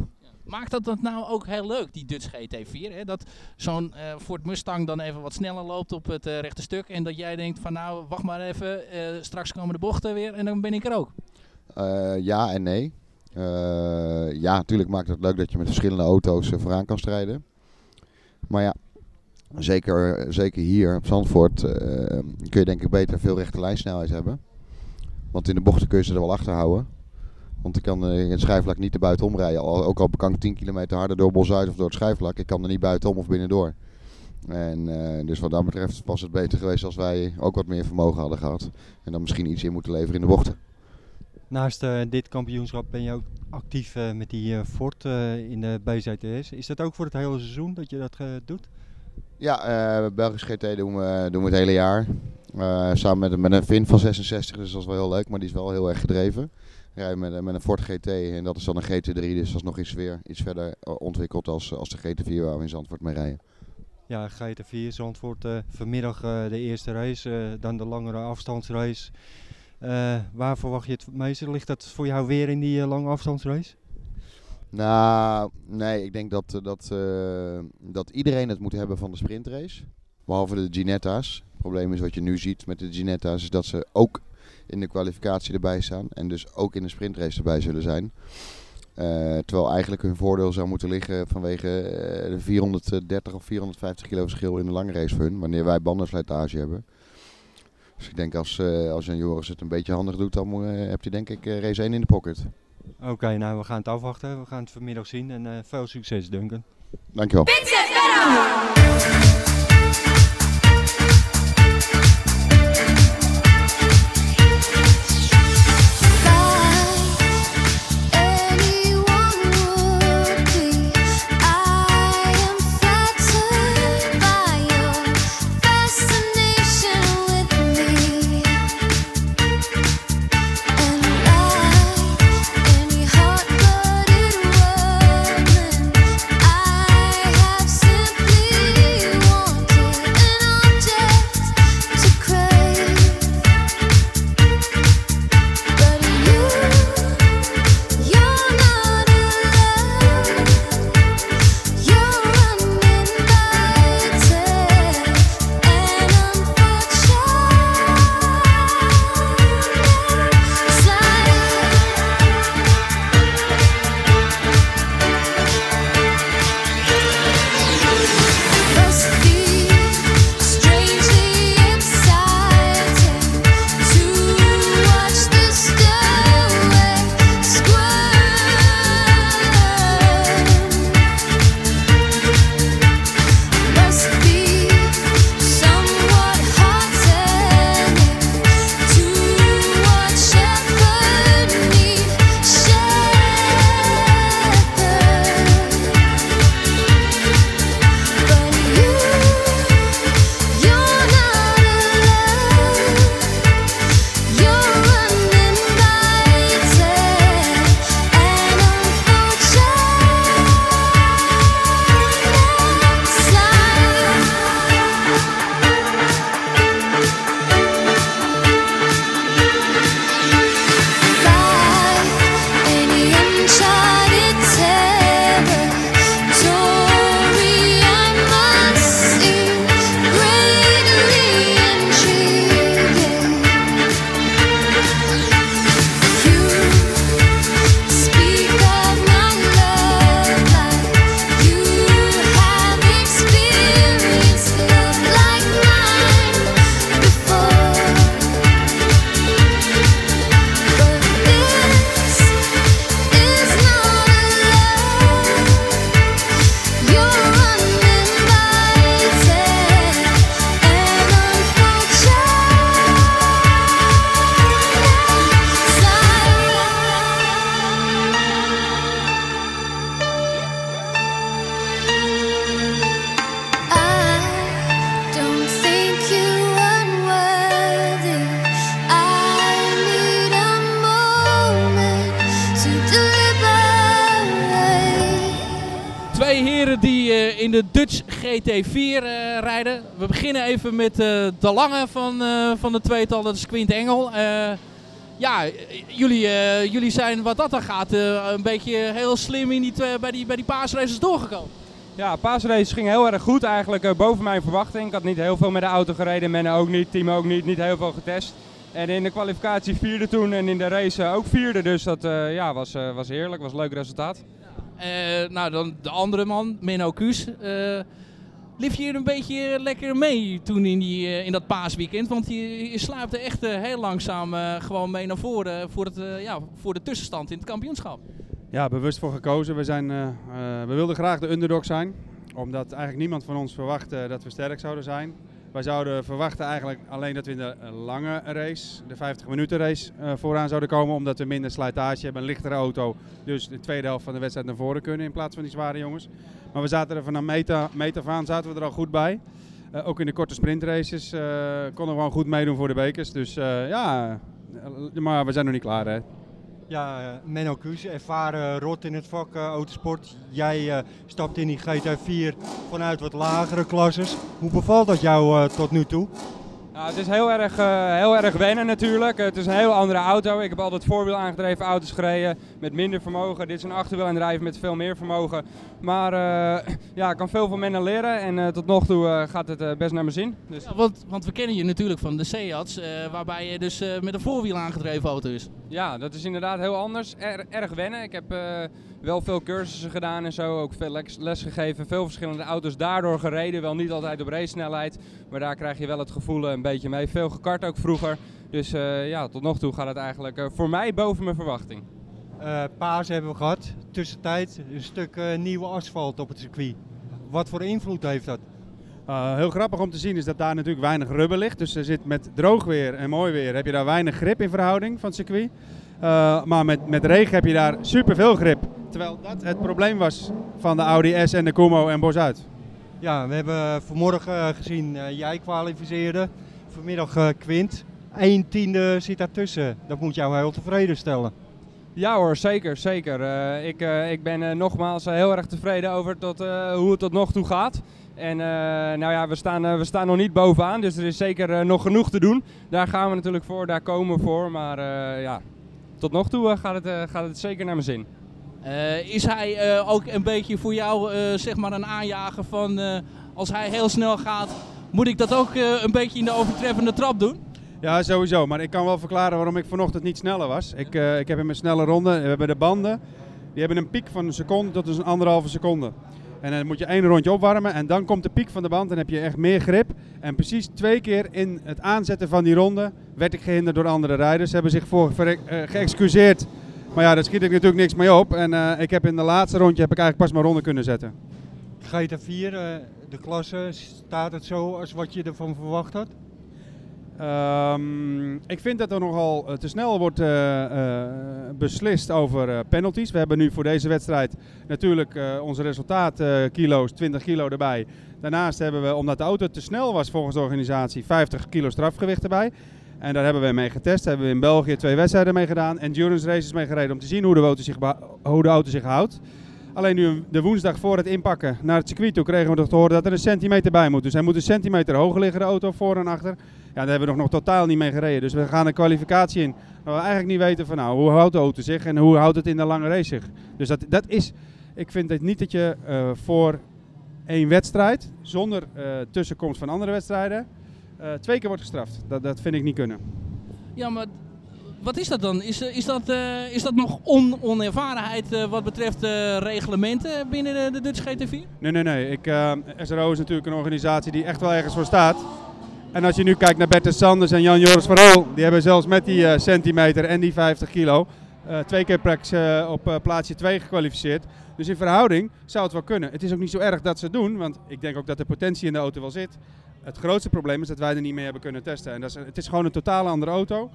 Maakt dat dat nou ook heel leuk, die Dutch GT4? Hè? Dat zo'n eh Ford Mustang dan even wat sneller loopt op het eh, rechte stuk. En dat jij denkt van nou, wacht maar even, eh, straks komen de bochten weer en dan ben ik er ook. Ja en nee. Ja, natuurlijk maakt het leuk dat je met verschillende auto's vooraan kan strijden. Maar ja, zeker, zeker hier op Zandvoort kun je denk ik beter veel rechte lijnsnelheid hebben. Want in de bochten kun je ze er wel achter houden. Want ik kan eh, in het schijfvlak niet er buitenom rijden. Al, ook al kan ik 10 kilometer harder door Bos uit of door het schijfvlak. Ik kan er niet buitenom of binnendoor. En eh, dus wat dat betreft was het beter geweest als wij ook wat meer vermogen hadden gehad. En dan misschien iets in moeten leveren in de bochten. Naast eh, dit kampioenschap ben je ook actief met die Ford in de BZTS. Is dat ook voor het hele seizoen dat je dat doet? Ja, Belgisch GT doen we, doen we het hele jaar. Samen met, met een Vin van 66, dus dat is wel heel leuk, maar die is wel heel erg gedreven. Rijden met, een- met een Ford GT en dat is dan een GT3, dus dat is nog iets, weer, iets verder eh, ontwikkeld als, als de GT4 waar we in Zandvoort mee rijden. Ja, GT4 Zandvoort eh, vanmiddag eh, de eerste race, dan de langere afstandsrace. Waar verwacht je het meeste? Ligt dat voor jou weer in die lange afstandsrace? Nou, nee, ik denk dat, dat, dat iedereen het moet hebben van de sprintrace. Behalve de Ginetta's. Het probleem is wat je nu ziet met de Ginetta's, is dat ze ook in de kwalificatie erbij staan. En dus ook in de sprintrace erbij zullen zijn. Eh, terwijl eigenlijk hun voordeel zou moeten liggen vanwege eh, de 430 of 450 kilo verschil in de lange race voor hun. Wanneer wij bandenslijtage hebben. Dus ik denk als, eh als Jan Joris het een beetje handig doet, dan moet- eh, heb je denk ik race 1 in de pocket. Oké, nou we gaan het afwachten. We gaan het vanmiddag zien en eh, veel succes Duncan. Dankjewel. GT4 eh, rijden. We beginnen even met eh, de lange van, eh, van de tweetal, dat is Quint Engel. Ja, jullie, jullie zijn wat dat dan gaat een beetje heel slim in die twee, bij, die, bij die paasraces doorgekomen. Ja, paasrace ging heel erg goed eigenlijk, boven mijn verwachting. Ik had niet heel veel met de auto gereden, Menno ook niet, team ook niet, niet heel veel getest. En in de kwalificatie vierde toen en in de race ook vierde, dus dat ja, was, was heerlijk, was een leuk resultaat. Nou, dan de andere man, Menno Kuus. Eh liep je hier een beetje lekker mee toen in, die, eh, in dat paasweekend? Want je, je echt eh, heel langzaam eh, gewoon mee naar voren voor, het, eh, ja, voor de tussenstand in het kampioenschap. Ja, bewust voor gekozen. We, zijn, eh, eh, we wilden graag de underdog zijn. Omdat eigenlijk niemand van ons verwachtte dat we sterk zouden zijn. Wij zouden verwachten eigenlijk alleen dat we in de eh, lange race, de 50 minuten race, eh, vooraan zouden komen. Omdat we minder slijtage hebben, een lichtere auto. Dus de tweede helft van de wedstrijd naar voren kunnen in plaats van die zware jongens. Maar we zaten er vanaf meter af aan zaten we er al goed bij. Eh, ook in de korte sprintraces konden we gewoon goed meedoen voor de bekers. Dus ja, maar we zijn nog niet klaar hè. Ja, eh, Menno Kuus, ervaren rot in het vak eh, autosport. Jij eh, stapt in die GT4 vanuit wat lagere klasses. Hoe bevalt dat jou tot nu toe? Nou, het is heel erg, eh, heel erg wennen natuurlijk. Het is een heel andere auto. Ik heb altijd voorwiel aangedreven auto's gereden met minder vermogen. Dit is een achterwielaandrijven met veel meer vermogen. Maar eh, ja, ik kan veel van Menno leren en eh, tot nog toe gaat het best naar mijn zin. Dus Ja, want, want we kennen je natuurlijk van de Seats, waarbij je dus met een voorwiel aangedreven auto is. ja, dat is inderdaad heel anders. Er- erg wennen. Ik heb wel veel cursussen gedaan en zo. Ook veel les, les gegeven. Veel verschillende auto's daardoor gereden. Wel niet altijd op race snelheid. Maar daar krijg je wel het gevoel eh, een beetje mee. Veel gekart ook vroeger. Dus eh, ja, tot nog toe gaat het eigenlijk eh, voor mij boven mijn verwachting. Eh paas hebben we gehad. Tussentijd een stuk eh, nieuwe asfalt op het circuit. Wat voor invloed heeft dat? Uh, heel grappig om te zien is dat daar natuurlijk weinig rubber ligt. Dus er zit met droog weer en mooi weer heb je daar weinig grip in verhouding van het circuit. Uh, maar met, met regen heb je daar superveel grip. Terwijl dat het probleem was van de Audi S en de Kumo en Bos uit. Ja, we hebben vanmorgen eh, gezien, eh, jij kwalificeerde. Vanmiddag eh, Quint. 1 tiende zit daartussen. Dat moet jou heel tevreden stellen. Ja hoor, zeker, zeker. Eh, ik, eh, ik ben eh, nogmaals eh, heel erg tevreden over tot, eh, hoe het tot nog toe gaat. En eh, nou ja, we staan, eh, we staan nog niet bovenaan, dus er is zeker eh, nog genoeg te doen. Daar gaan we natuurlijk voor, daar komen we voor. Maar eh, ja, tot nog toe eh, gaat, het, eh, gaat het zeker naar mijn zin. Eh, is hij eh, ook een beetje voor jou eh, zeg maar een aanjager van eh, als hij heel snel gaat, moet ik dat ook eh, een beetje in de overtreffende trap doen? Ja, sowieso. Maar ik kan wel verklaren waarom ik vanochtend niet sneller was. Ik, eh, ik heb in mijn snelle ronde, we hebben de banden, die hebben een piek van een seconde tot dus een anderhalve seconde. En dan moet je één rondje opwarmen en dan komt de piek van de band en heb je echt meer grip. En precies twee keer in het aanzetten van die ronde werd ik gehinderd door andere rijders. Ze hebben zich voor eh, geëxcuseerd. Maar ja, daar schiet ik natuurlijk niks mee op. En eh, ik heb in de laatste rondje heb ik eigenlijk pas mijn ronde kunnen zetten. GT4, eh, de klasse, staat het zo als wat je ervan verwacht had? Ehm, ik vind dat er nogal eh, te snel wordt eh, eh, beslist over penalties. We hebben nu voor deze wedstrijd natuurlijk onze resultaat eh, kilo's, 20 kilo erbij. Daarnaast hebben we, omdat de auto te snel was volgens de organisatie, 50 kilo strafgewicht erbij. En daar hebben we mee getest. Daar hebben we in België twee wedstrijden mee gedaan. Endurance races mee gereden om te zien hoe de auto zich, hoe de auto zich houdt. Alleen nu de woensdag voor het inpakken naar het circuit toe kregen we toch te horen dat er een centimeter bij moet. Dus hij moet een centimeter hoger liggen, de auto, voor en achter. Ja, daar hebben we nog, nog totaal niet mee gereden. Dus we gaan een kwalificatie in. Waar we eigenlijk niet weten van nou, hoe houdt de auto zich en hoe houdt het in de lange race zich. Dus dat, dat is, ik vind het niet dat je eh, voor één wedstrijd, zonder eh, tussenkomst van andere wedstrijden, eh, twee keer wordt gestraft. Dat, dat vind ik niet kunnen. Ja, maar wat is dat dan? Is, is, dat, is dat nog on onervarenheid wat betreft reglementen binnen de, de Dutch GT4? Nee, nee, nee. Ik, SRO is natuurlijk een organisatie die echt wel ergens voor staat. En als je nu kijkt naar Bertus Sanders en Jan-Joris van die hebben zelfs met die eh, centimeter en die 50 kilo eh, twee keer eh, op plaatsje 2 gekwalificeerd. Dus in verhouding zou het wel kunnen. Het is ook niet zo erg dat ze het doen, want ik denk ook dat de potentie in de auto wel zit. Het grootste probleem is dat wij er niet mee hebben kunnen testen. En dat is, het is gewoon een totaal andere auto.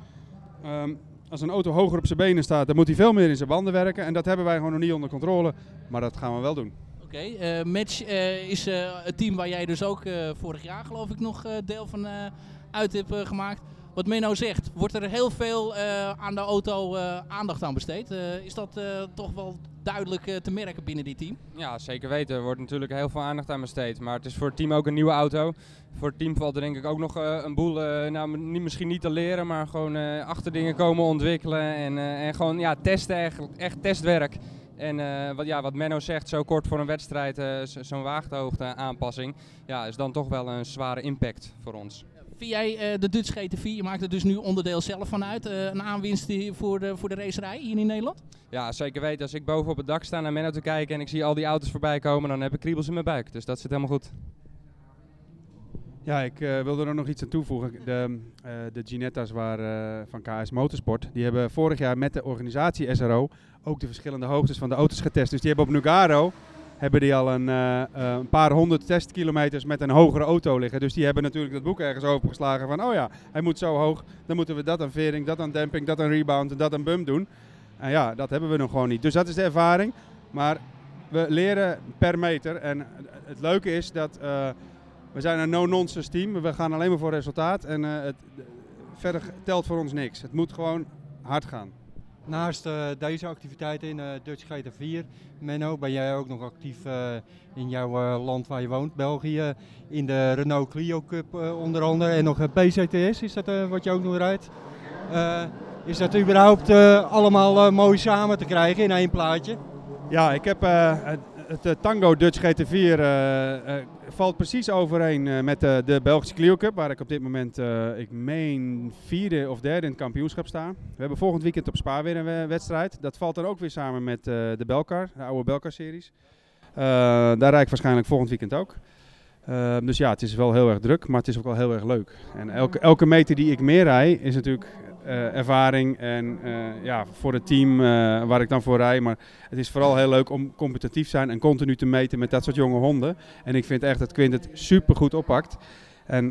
Ehm, als een auto hoger op zijn benen staat, dan moet hij veel meer in zijn banden werken. En dat hebben wij gewoon nog niet onder controle. Maar dat gaan we wel doen. Oké, eh, Match eh, is eh, het team waar jij dus ook vorig jaar geloof ik nog deel van uit hebt gemaakt. Wat Menno zegt, wordt er heel veel aan de auto aandacht aan besteed? Is dat toch wel duidelijk te merken binnen dit team? Ja, zeker weten. Er wordt natuurlijk heel veel aandacht aan besteed. Maar het is voor het team ook een nieuwe auto. Voor het team valt er denk ik ook nog een boel, nou, misschien niet te leren, maar gewoon achter dingen komen ontwikkelen. En, en gewoon ja, testen, echt, echt testwerk. En eh, wat, ja, wat Menno zegt, zo kort voor een wedstrijd, eh, zo'n waagdhoogte aanpassing, ja, is dan toch wel een zware impact voor ons. Vind jij eh, de Dutch GT4, je maakt er dus nu onderdeel zelf van uit, een aanwinst voor de, voor de racerij hier in Nederland? Ja, zeker weten. Als ik boven op het dak sta naar Menno te kijken en ik zie al die auto's voorbij komen, dan heb ik kriebels in mijn buik. Dus dat zit helemaal goed. Ja, ik eh, wilde er nog iets aan toevoegen. De, eh, de Ginetta's waar, eh, van KS Motorsport, die hebben vorig jaar met de organisatie SRO ook de verschillende hoogtes van de auto's getest. Dus die hebben op Nugaro hebben die al een, een paar honderd testkilometers met een hogere auto liggen. Dus die hebben natuurlijk dat boek ergens opengeslagen van, oh ja, hij moet zo hoog. Dan moeten we dat aan vering, dat aan demping, dat aan rebound en dat aan bump doen. En ja, dat hebben we nog gewoon niet. Dus dat is de ervaring. Maar we leren per meter. En het leuke is dat we zijn een no-nonsense team. We gaan alleen maar voor resultaat. En eh, het, verder telt voor ons niks. Het moet gewoon hard gaan. Naast eh, deze activiteiten in eh, Dutch GT4, Menno, ben jij ook nog actief eh, in jouw eh, land waar je woont, België, in de Renault Clio Cup eh, onder andere en nog eh, PCTS, is dat eh, wat je ook nog rijdt? Eh, is dat überhaupt eh, allemaal eh, mooi samen te krijgen in één plaatje? Ja, ik heb eh, het, eh, Tango Dutch GT4 eh, eh, valt precies overeen met de, Belgische Clio Cup, waar ik op dit moment, ik meen, vierde of derde in het kampioenschap sta. We hebben volgend weekend op Spa weer een we- wedstrijd. Dat valt dan ook weer samen met de Belcar, de oude Belcar-series. Daar rijd ik waarschijnlijk volgend weekend ook. Dus ja, het is wel heel erg druk, maar het is ook wel heel erg leuk. En elke, elke meter die ik meer rij is natuurlijk eh, ervaring en eh, ja, voor het team eh, waar ik dan voor rij. Maar het is vooral heel leuk om competitief zijn en continu te meten met dat soort jonge honden. En ik vind echt dat Quint het super goed oppakt. En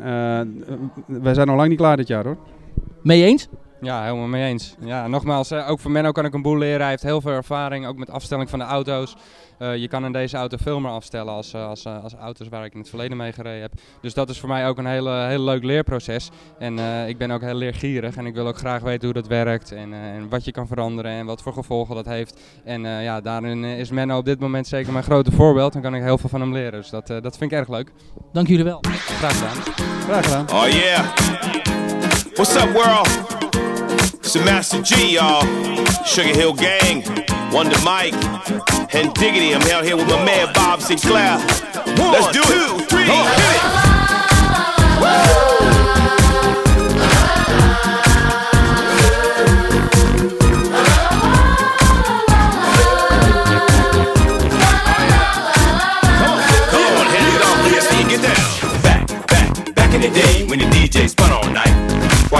we zijn nog lang niet klaar dit jaar hoor. Mee eens? Ja, helemaal mee eens. Ja, nogmaals, hè, ook van Menno kan ik een boel leren. Hij heeft heel veel ervaring, ook met afstelling van de auto's. Eh, je kan in deze auto veel meer afstellen als, eh, als, eh, als auto's waar ik in het verleden mee gereden heb. Dus dat is voor mij ook een hele, heel leuk leerproces. En eh, ik ben ook heel leergierig en ik wil ook graag weten hoe dat werkt en, en wat je kan veranderen en wat voor gevolgen dat heeft. En eh, ja, daarin is Menno op dit moment zeker mijn grote voorbeeld. Dan kan ik heel veel van hem leren. Dus dat, dat vind ik erg leuk. Dank jullie wel. Graag gedaan. Graag gedaan. Oh yeah. What's up, world? It's the Master G, y'all. Sugar Hill Gang, Wonder Mike, and Diggity. I'm out here with my man Bob Sinclair. Let's do it. Two, three, hit it.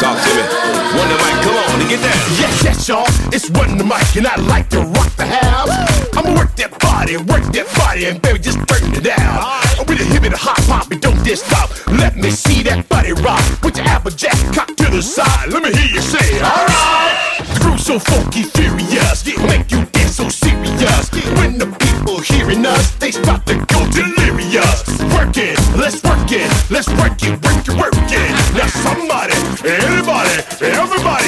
Talk to me. Wonder Mike, come on and get down. Yes, yes, y'all. It's Wonder Mike, and I like to rock the house. I'ma work that body, work that body, and baby, just burn it down. With a hip and a hop hop, and don't just stop. Let me see that body rock. With your applejack cock to the side. Let me hear you say, alright. Groove's so funky, furious, make you dance so serious. When the people hearing us, they start to go delirious. Work it, let's work it, let's work it, work it, work it. Now somebody, anybody, everybody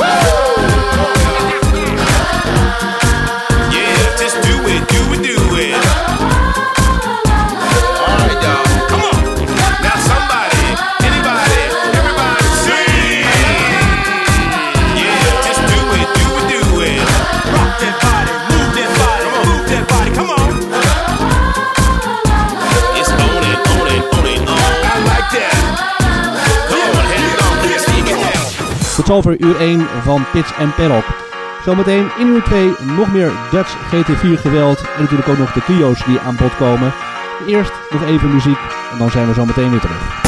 Yeah, Tot zover uur 1 van Pits en Perrok. Zometeen in uur 2 nog meer Dutch GT4 geweld en natuurlijk ook nog de trio's die aan bod komen. Eerst nog even muziek en dan zijn we zometeen weer terug.